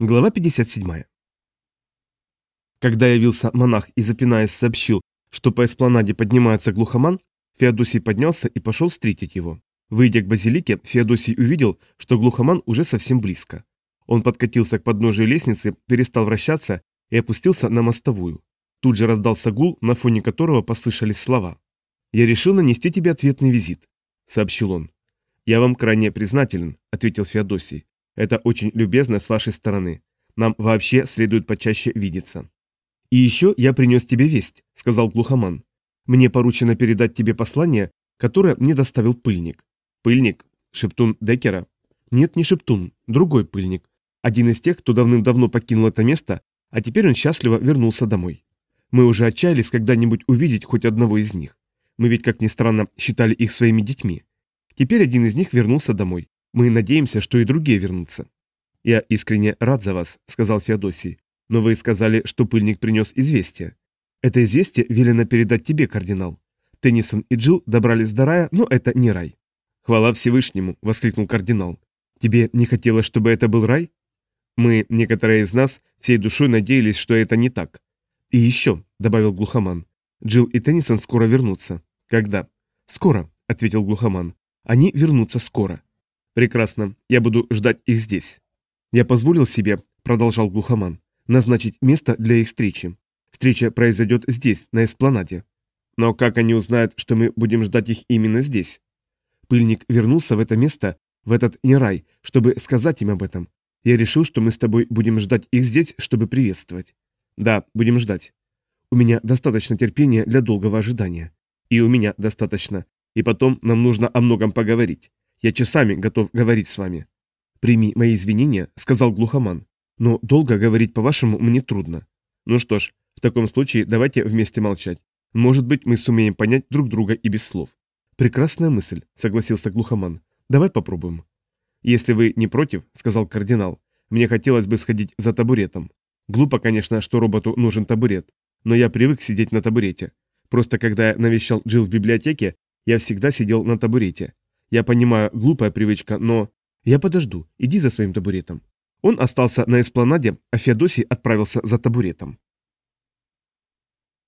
Глава 57. Когда явился монах и, запинаясь, сообщил, что по эспланаде поднимается глухоман, Феодосий поднялся и пошел встретить его. Выйдя к базилике, Феодосий увидел, что глухоман уже совсем близко. Он подкатился к подножию лестницы, перестал вращаться и опустился на мостовую. Тут же раздался гул, на фоне которого послышались слова. «Я решил нанести тебе ответный визит», — сообщил он. «Я вам крайне признателен», — ответил Феодосий. Это очень любезно с вашей стороны. Нам вообще следует почаще видеться. И еще я принес тебе весть, сказал глухоман. Мне поручено передать тебе послание, которое мне доставил пыльник. Пыльник? Шептун Декера? Нет, не Шептун, другой пыльник. Один из тех, кто давным-давно покинул это место, а теперь он счастливо вернулся домой. Мы уже отчаялись когда-нибудь увидеть хоть одного из них. Мы ведь, как ни странно, считали их своими детьми. Теперь один из них вернулся домой. Мы надеемся, что и другие вернутся. Я искренне рад за вас, сказал Феодосий. Но вы сказали, что пыльник принес известие. Это известие велено передать тебе, кардинал. Теннисон и Джилл добрались до рая, но это не рай. Хвала Всевышнему, воскликнул кардинал. Тебе не хотелось, чтобы это был рай? Мы, некоторые из нас, всей душой надеялись, что это не так. И еще, добавил глухоман, Джилл и Теннисон скоро вернутся. Когда? Скоро, ответил глухоман. Они вернутся скоро. Прекрасно, я буду ждать их здесь. Я позволил себе, продолжал глухоман, назначить место для их встречи. Встреча произойдет здесь, на эспланаде. Но как они узнают, что мы будем ждать их именно здесь? Пыльник вернулся в это место, в этот нерай, чтобы сказать им об этом. Я решил, что мы с тобой будем ждать их здесь, чтобы приветствовать. Да, будем ждать. У меня достаточно терпения для долгого ожидания. И у меня достаточно. И потом нам нужно о многом поговорить. Я часами готов говорить с вами. Прими мои извинения, сказал глухоман. Но долго говорить по-вашему мне трудно. Ну что ж, в таком случае давайте вместе молчать. Может быть, мы сумеем понять друг друга и без слов. Прекрасная мысль, согласился глухоман. Давай попробуем. Если вы не против, сказал кардинал, мне хотелось бы сходить за табуретом. Глупо, конечно, что роботу нужен табурет, но я привык сидеть на табурете. Просто когда я навещал Джилл в библиотеке, я всегда сидел на табурете. Я понимаю, глупая привычка, но... Я подожду, иди за своим табуретом. Он остался на эспланаде, а Феодосий отправился за табуретом.